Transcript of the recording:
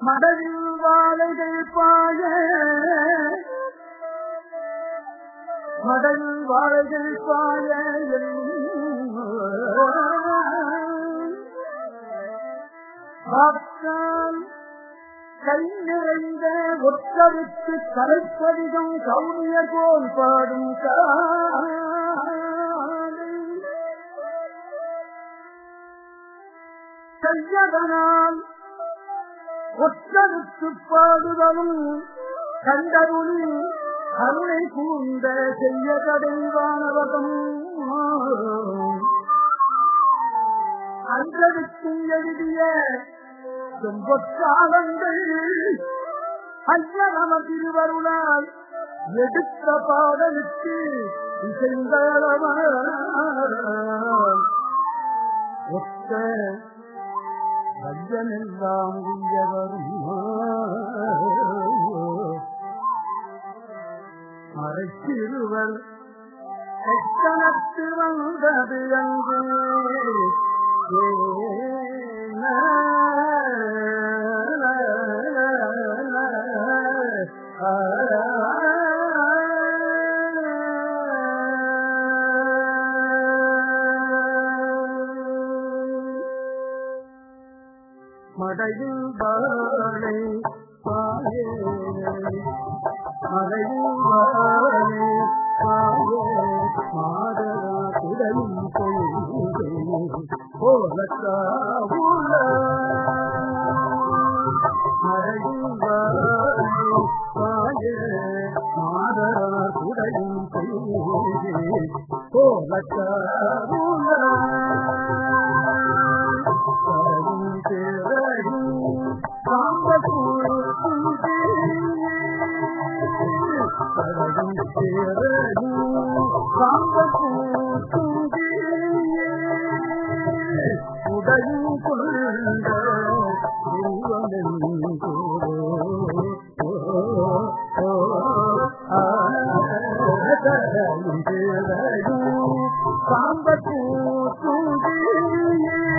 மடலில் வாழைகள் பாய. மடலில் வாழைகள் பாய பார்த்தால் கை நிறைந்த ஒற்றருக்கு தலைப்பதிகம் கௌரிய போல் பாடும் கையதனால் ஒற்றருக்கு பாடுதலும் கண்டருளி கருணை கூந்த செய்ய கடைவானவகம் அன்றதுக்கும் எழுதிய செம்பொற்காலங்கள் ஐய நம திருவருளால் எடுத்த பாடலுக்கு இசைந்தளவ ஒத்த ஐயனெல்லாம் உயவரும் மறைச்சிருவர் எத்தனத்து வந்தது அங்கு மடையில் பாலை பாயே. மடையில் வாழை பாயே. மாதரா குடலும் போலக்காவுள்ள மடையில் வாழை பாயே. மாதரா குடலும் போலக்காவுள்ள உடையும் கொண்ட சாம்பத்து சுந்தியே